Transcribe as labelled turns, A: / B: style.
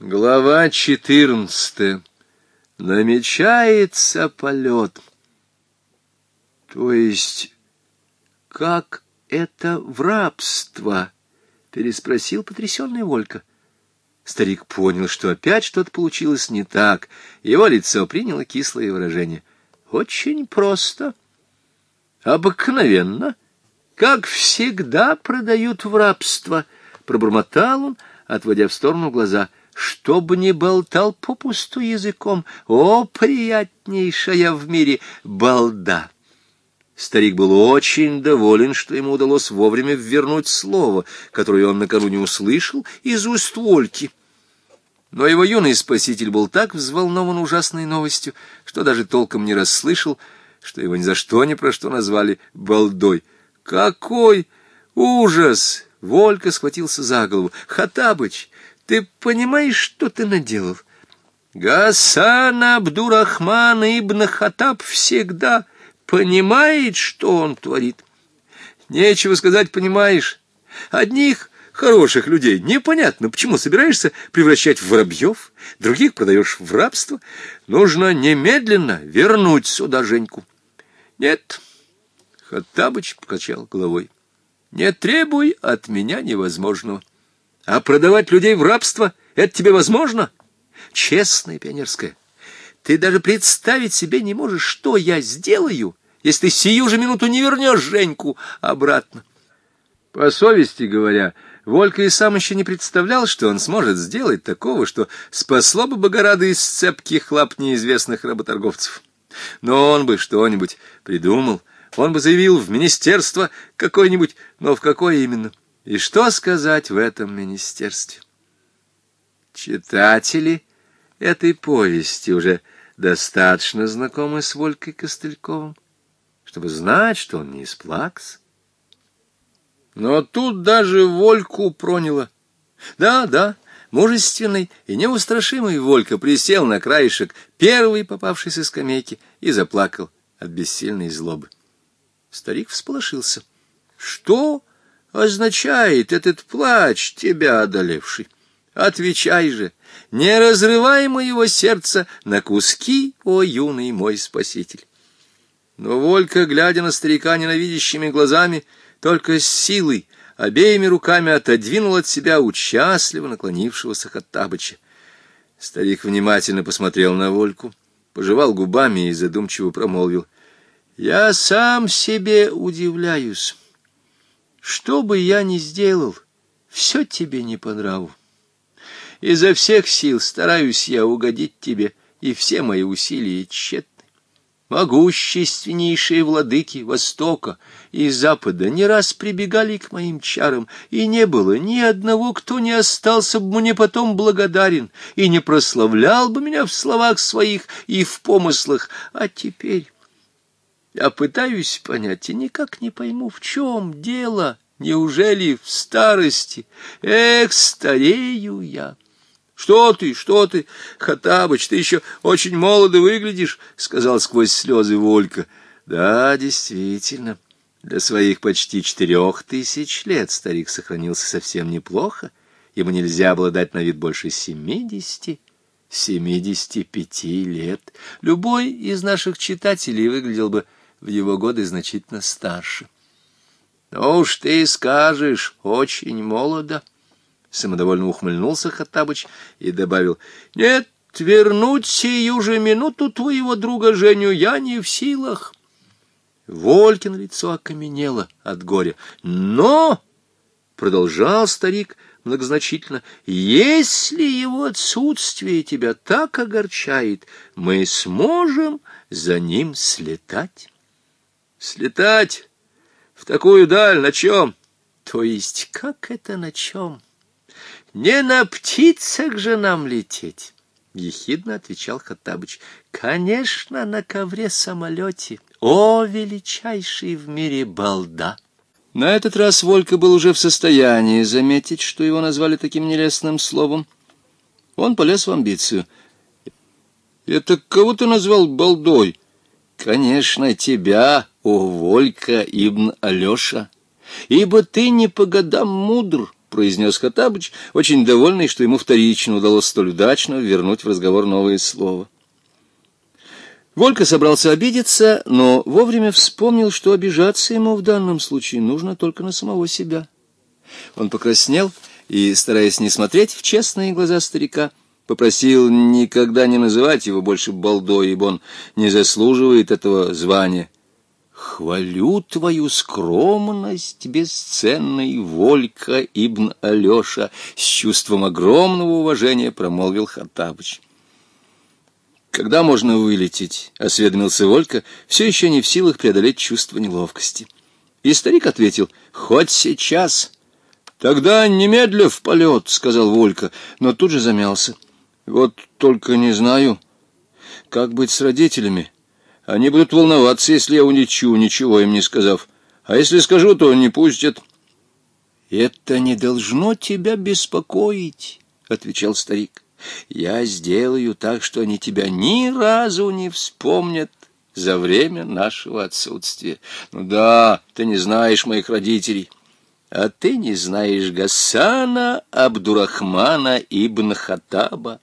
A: Глава 14. Намечается полет. То есть, как это в рабство? Переспросил потрясенный Волька. Старик понял, что опять что-то получилось не так. Его лицо приняло кислое выражение. Очень просто. Обыкновенно. Как всегда продают в рабство. Пробормотал он, отводя в сторону глаза — чтобы не болтал попусту языком. О, приятнейшая в мире балда! Старик был очень доволен, что ему удалось вовремя вернуть слово, которое он накануне услышал из уст Ольки. Но его юный спаситель был так взволнован ужасной новостью, что даже толком не расслышал, что его ни за что ни про что назвали «балдой». «Какой ужас!» Волька схватился за голову. «Хатабыч, ты понимаешь, что ты наделал? Гасан Абдурахман ибн Хатаб всегда понимает, что он творит. Нечего сказать, понимаешь. Одних хороших людей непонятно, почему собираешься превращать в воробьев, других продаешь в рабство. Нужно немедленно вернуть сюда Женьку. Нет, Хаттабыч покачал головой. Не требуй от меня невозможного. А продавать людей в рабство — это тебе возможно? Честная пионерская, ты даже представить себе не можешь, что я сделаю, если ты сию же минуту не вернешь Женьку обратно. По совести говоря, Волька и сам еще не представлял, что он сможет сделать такого, что спасло бы Богорада из цепких лап неизвестных работорговцев. Но он бы что-нибудь придумал, он бы заявил в министерство какое-нибудь, но в какое именно — и что сказать в этом министерстве? Читатели этой повести уже достаточно знакомы с Волькой Костыльковым, чтобы знать, что он не исплакс. Но тут даже Вольку проняло. Да, да, мужественный и неустрашимый Волька присел на краешек, первый попавшийся скамейки, и заплакал от бессильной злобы. Старик всполошился. — Что? означает этот плач, тебя одолевший? Отвечай же, не разрывай моего сердца на куски, о юный мой спаситель. Но Волька, глядя на старика ненавидящими глазами, только с силой, обеими руками отодвинул от себя участливо наклонившегося Хаттабыча. Старик внимательно посмотрел на Вольку, пожевал губами и задумчиво промолвил. — Я сам себе удивляюсь. Что бы я ни сделал, все тебе не по нраву. Изо всех сил стараюсь я угодить тебе, и все мои усилия тщетны. Могущественнейшие владыки Востока и Запада не раз прибегали к моим чарам, и не было ни одного, кто не остался бы мне потом благодарен и не прославлял бы меня в словах своих и в помыслах. А теперь... Я пытаюсь понять и никак не пойму, в чем дело. Неужели в старости? Эх, старею я! Что ты, что ты, Хатабыч, ты еще очень молодо выглядишь, — сказал сквозь слезы Волька. Да, действительно, для своих почти четырех тысяч лет старик сохранился совсем неплохо. Ему нельзя было дать на вид больше семидесяти. 75 лет. Любой из наших читателей выглядел бы в его годы значительно старше. «Ну уж ты скажешь, очень молодо!» Самодовольно ухмыльнулся Хаттабыч и добавил, «Нет, вернуть сию же минуту твоего друга Женю я не в силах». Волькин лицо окаменело от горя. «Но!» — продолжал старик многозначительно. «Если его отсутствие тебя так огорчает, мы сможем за ним слетать». Слетать в такую даль на чем? То есть как это на чем? Не на птицах же нам лететь. — ехидно отвечал Хаттабыч. — Конечно, на ковре-самолете. О, величайший в мире балда! На этот раз Волька был уже в состоянии заметить, что его назвали таким нелестным словом. Он полез в амбицию. — Это кого ты назвал балдой? — Конечно, тебя, о Волька Ибн Алеша, ибо ты не по годам мудр, — произнес Хаттабыч, очень довольный, что ему вторично удалось столь удачно вернуть в разговор новое слово. Волька собрался обидеться, но вовремя вспомнил, что обижаться ему в данном случае нужно только на самого себя. Он покраснел и, стараясь не смотреть в честные глаза старика, попросил никогда не называть его больше балдой, ибо он не заслуживает этого звания. «Хвалю твою скромность, бесценный Волька Ибн Алеша!» С чувством огромного уважения промолвил Хаттабыч. «Когда можно вылететь?» — осведомился Волька, все еще не в силах преодолеть чувство неловкости. И старик ответил, «Хоть сейчас». «Тогда немедля в полет», — сказал Волька, но тут же замялся. «Вот только не знаю, как быть с родителями». Они будут волноваться, если я уничу, ничего им не сказав. А если скажу, то не пустят. — Это не должно тебя беспокоить, — отвечал старик. — Я сделаю так, что они тебя ни разу не вспомнят за время нашего отсутствия. Ну да, ты не знаешь моих родителей. А ты не знаешь Гасана Абдурахмана ибн Хатаба.